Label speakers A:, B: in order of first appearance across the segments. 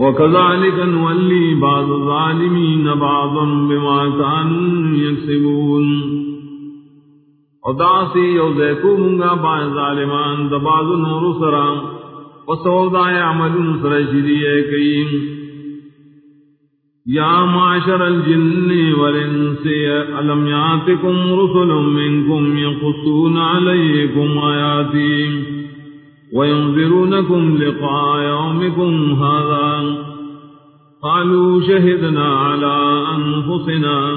A: وكذلك نولي بعض الظالمين بعضا بما كانوا يكسبون. وداسي يوزيكو منغا بعض ظالمان دبعض نور سرام وسوضع عمل سرشدية كيم يا معشر الجن والإنس ألم يأتكم رسل منكم يقصون عليكم وينذرونكم لقاء يومكم هذا قالوا شهدنا على أنفسنا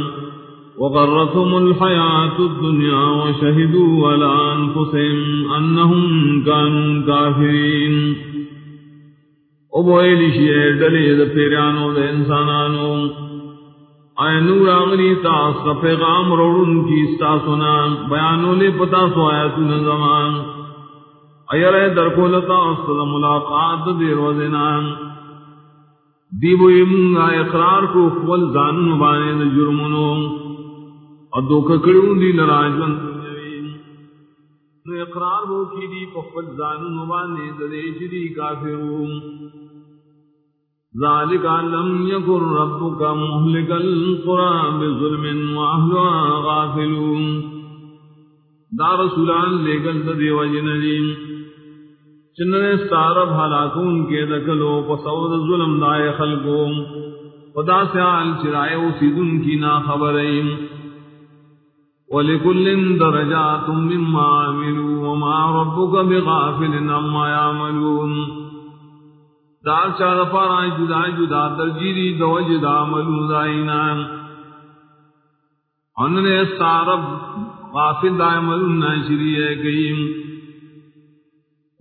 A: وغرتهم الحياة الدنيا وشهدوا على أنفسهم أنهم كانوا كافرين ابویلی شیر ڈلی دا پیرانو دا انسانانو آئے نور آغلی تاس پیغام روڑن کی ستا بیانو لے پتا سو آیتون زمان ایر در کولتا استد ملاقات دیر وزنان دیبوی منگا اقرار کو خول زانن بانے دا جرمنو اور دو دی لراجون نو اقرار وہ کی دی پخفل زانن بانے دا دیجری کافرون ذلك لم يكن ربك مهلك القرى بظلم وأهلها غافلون۔ دا رسولان لے گل دے وجنریم چننے ستارب حلاکون کے دکلو پسود ظلم دائے خلقو خدا سے آل چرائے سیدن کی نا خبریم. ولكل درجات مما عملوا وما ربك بغافل عما يعملون دار چار پارا جدا جدا درجیری دوج دا ملو دائنا اننے سارب غافل دا ملو ناشری ہے گئیم.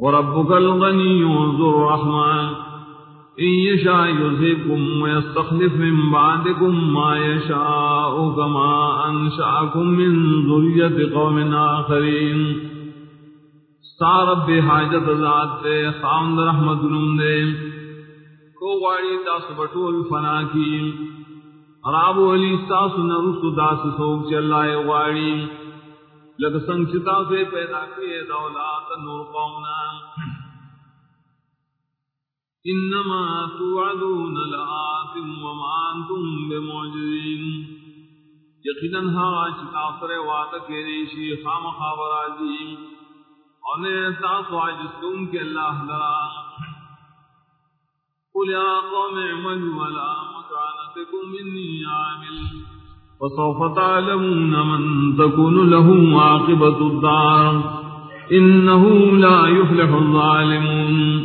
A: وربک الغنی ذو الرحمن. ان یشاء یذهبکم ویستخلف من بعدکم ما یشاء کما انشاءکم من ذریت قوم آخرین سارب حاجت ذات دے خامد رحمت دے. کو غاڑی تاس بٹول فنا کی. راب علی تاس نرس داس سوک چلائے غاڑی. لگ سنچتا سے پیدا کیے دولات نور قومنا۔ انما توعدون لآت وما انتم بمعجزین۔ یقیناً ہا چتا سر وعدہ کے ریشی خام خابر آجی اور نے تاسو عجزتم کے اللہ درا قل يا قوم اعملوا على مكانتكم إني عامل۔ وسوف تعلمون من تكون له عاقبة الدار. إنه لا يفلح الظالمون.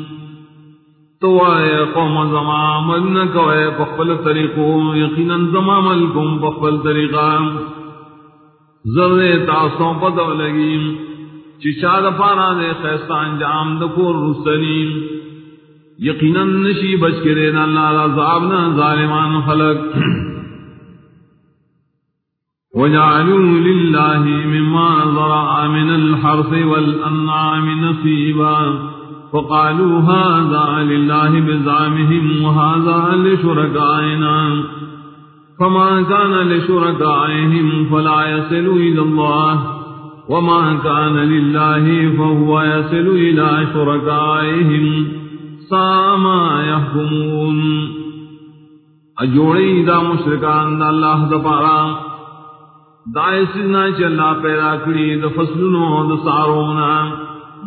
A: تو آئے قوم زمام عمل کوئے پخبل طریقوں، یقینا زمام عملکم پخبل طریقہ. ذرے تاسوں پتو لگی. چچا دفارا دے خیستہ انجام دکور رسلیم یقیناً نشی بچ کے دینا اللہ عذاب نہ ظالمان خلق. وجعلوا لله مما ذرع من الحرث والأنعام نصيبا فقالوا هذا لله بزعمهم وهذا لشركائنا فما كان لشركائهم فلا يصل إلى الله وما كان لله فهو يصل إلى شركائهم ساما يحكمون. اجوڑی دا مشرکان دا اللہ دا پارا دا اسنا چلا پیدا کری دا فصلنو دا سارونا،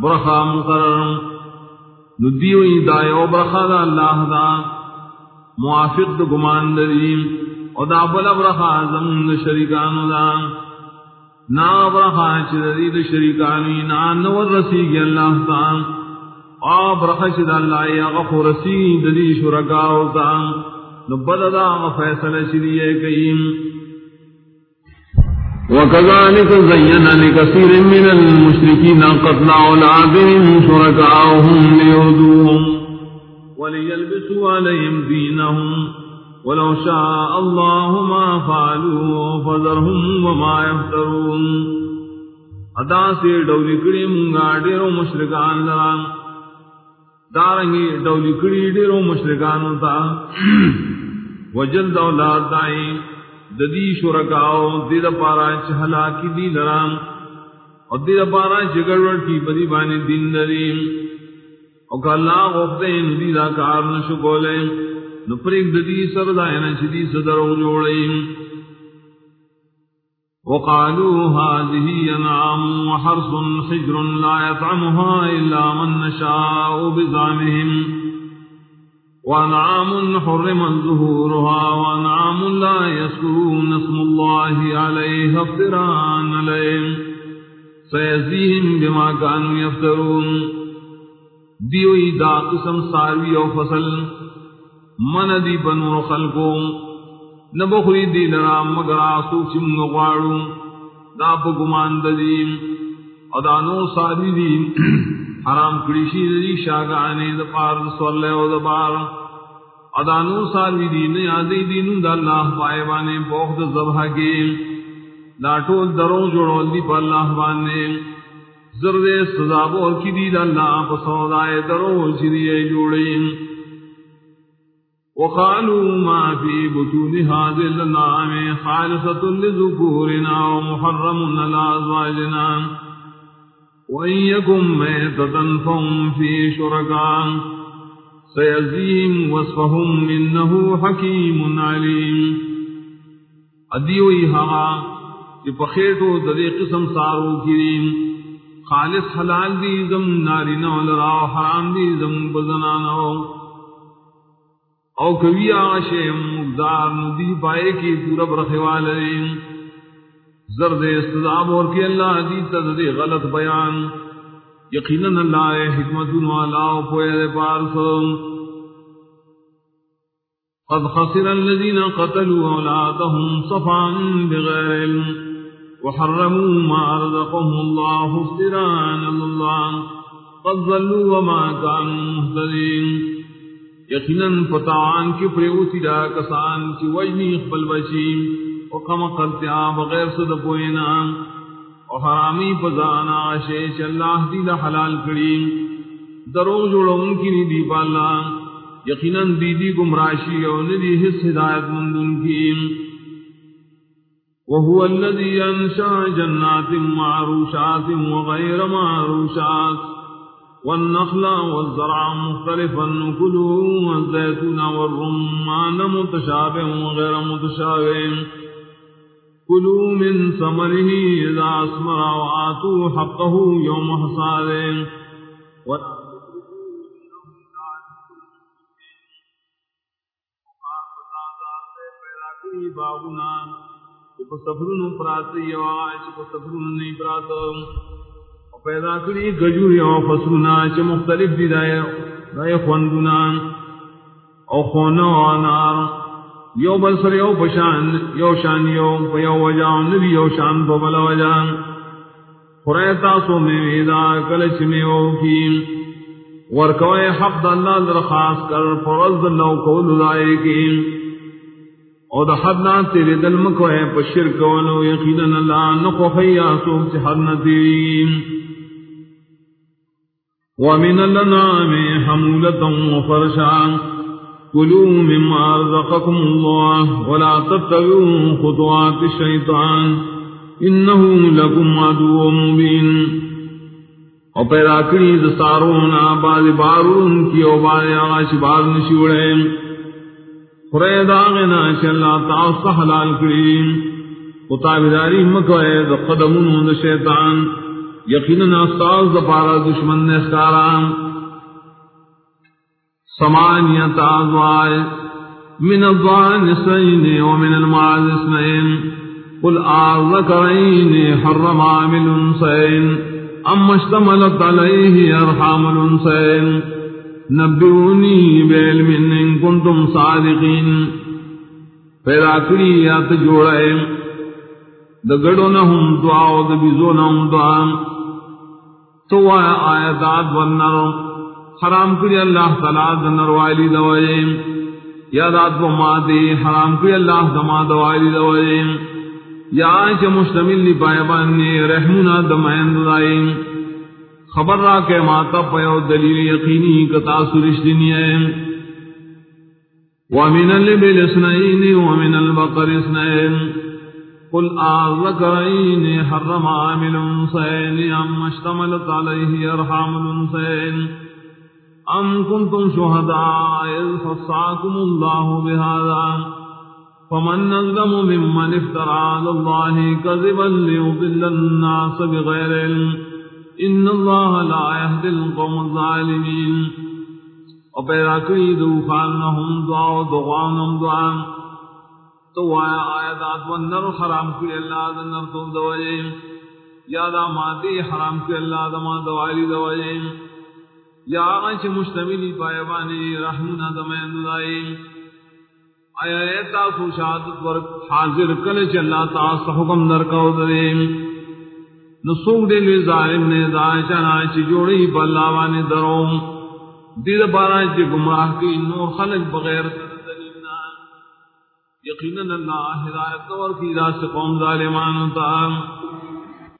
A: برخا مقرر. ندیوی دا یو برخا دا اللہ دا. موافق دا گمان دریم. او دا بلا برخا زمون دا شرکانو دا. نا برخا چدری دا شرکانی نا نور رسیگی اللہ دا. آب رخش دا اللہ یا غفور رسید دی شرکاو دا. نبدا دا فیصل شریع کئیم. وكذلك زين لكثير من المشركين قتل أولادهم شركاؤهم ليردوهم وليلبسوا عليهم دينهم ولو شاء الله ما فعلوا فذرهم وما يفترون ادا سے ڈولی کڑی منگا ڈیرو مشرکان لران دارنگی ڈولی کڑی ڈیرو مشرکان تا۔ وجل دولاد دائی۔ ددی شرکاؤ دید پارا چہلا کی دی لرام اور دید پارا چگڑوڑ کی بدی بانی دین دریم اور کہ اللہ غفتے ندی دا کار نشو کولے نپریک ددی سردائن یعنی چدی صدر جوڑیم وقالوا هذه أنعام وحرص حجر لا يطعمها إلا من نشاء بزعمهم وأنعام حرم ظهورها وأنعام لا يذكرون اسم الله عليها افتراء عليهم. سيزيهم بما كانوا يفترون. دیوئی دا قسم ساروی او فصل. من دی بنو خلقوں نبخری دی لرا مگر آسو چم غواړو دا په ګمان ددیم ادانو ساری دی حرام کړي شي دی شاګانې د پار صلی او د بار۔ ادانو ساری دی نه یادې دینو د الله پای باندې بوخ د ذبح کې دا ټول درو جوړول دی په الله باندې زرد سزا بور کی دی د الله په سودای درو چې دی جوړې وقالوا ما في بطون هذه النعم خالصة لذكورنا ومحرم على أزواجنا وإن يكن ميتة فهم في شركاء سيزيهم وصفهم إنه حكيم عليم ادیوئی ہوا کہ پخیٹو ددے قسم سارو کریم خالص حلال دی زم ناری لرا حرام دی زم بزنانو او کوي آشه مقدار ندی پائے کی پورا برخوال زرد استضاب اور کہ اللہ دی تدد غلط بیان. یقینا اللہ ہے حکمت والا پوئے پارس قد خسر الذين قتلوا أولادهم صفا بغير علم وحرموا ما رزقهم الله افتراء الله. قد ظلوا وما كانوا مهتدين. یقیناً پتاوان کی پریوسی دا کسان چی وجنی اقبل بچی و کم قلتیا بغیر صد پوئینا و حرامی پزانا شیش اللہ دی دا حلال کری۔ درو جوڑا ان کی ندی پالا۔ یقیناً دیدی گمراشی و ندی حس ہدایت مندن کی۔ وهو الذي أنشأ جنات معروشات وغير معروشات۔ والنخل والزرع مختلفا نكله والزيتون والرمان متشابه وغير متشابه۔ كلوا من ثمره إذا أثمر وآتوا حقه يوم حصاده باغنا په سفرونو پراته یو چې په سفرونو نه پراته پیدا کری گجوری او فصلنا چه مختلف دی دائے دائے خوندنا او خونا و انار یو بلسر یو پشان، یو شان یو پیو وجاو نبی یو شان پا بلا وجان. خریتا سو میں ویدا کلچ میں او کی ورکوئے حق دا اللہ درخواست کر فرز اللہ قول دائے کی او دا حد نا تیرے دل مکوئے پا شرک ولو یقینا اللہ نقو خیاسو سوک چی حد نا تیریم ومن الأنعام حمولة وفرشا. كلوا مما رزقكم الله ولا تتبعوا خطوات الشيطان إنه لكم عدو مبين. او پیدا کری دستارونا باز بارون کی او باز آغاش باز نشوڑے خورے داغنا چلا تاؤس حلال کری. اتابداری مکوئے دا قدمون دا شیطان. یقینا استاذ دپارا دشمن نے اسکارا ثمانیت ازواج من الضان اثنين ومن المعاذ اثنين قل أذكرين حرم عامل انسين أما اشتملت عليه أرحام الانسين نبئوني بعلم إن كنتم صادقين پیدا کری یا تجوڑے دگڑوں نہ ہم دعا دبیزوں نہ ہم دعا تو آیتات والنر حرام کری اللہ تعالیٰ دنر والی دوائیم. یادات و مادی، حرام کری اللہ دما دوائلی دوائیم. یا آئیچ مشتمل لی پائے بانی رحمنا دمائن دائیم خبر را کے ماتا پیو دلیل یقینی کتا سرش دنیا ومن اللبل اسنائین ومن البقر اسنائین قل آذكرين حرم عامل انسين أم اشتملت عليه أرحام الانسين أم كنتم شهداء إذ فصاكم الله بهذا فمن نظلم ممن افترى على الله كذبا ليضل الناس بغير علم إن الله لا يهدي القوم الظالمين وبيرا كريدوا فأنهم دعوا دعوانهم دعا تو آیا آیات ونر حرام کی اللہ دنر تو دوجیم یادا مادی حرام کی اللہ دما دوالی دوجیم یا آنچ مشتملی پایبانی رحمنا دمین دائی۔ آیا ایتا سو شہادت ورک حاضر کل چلا تاس حکم در کو دریم نسوک دل ظالم نے دائیں چنا چی جوڑی پلاوانی دروم۔ دید بارا چی گمراہ کی نور خلق بغیر دلیلنا یقینا اللہ ہدایت اور کی راست قوم ظالمان تعالی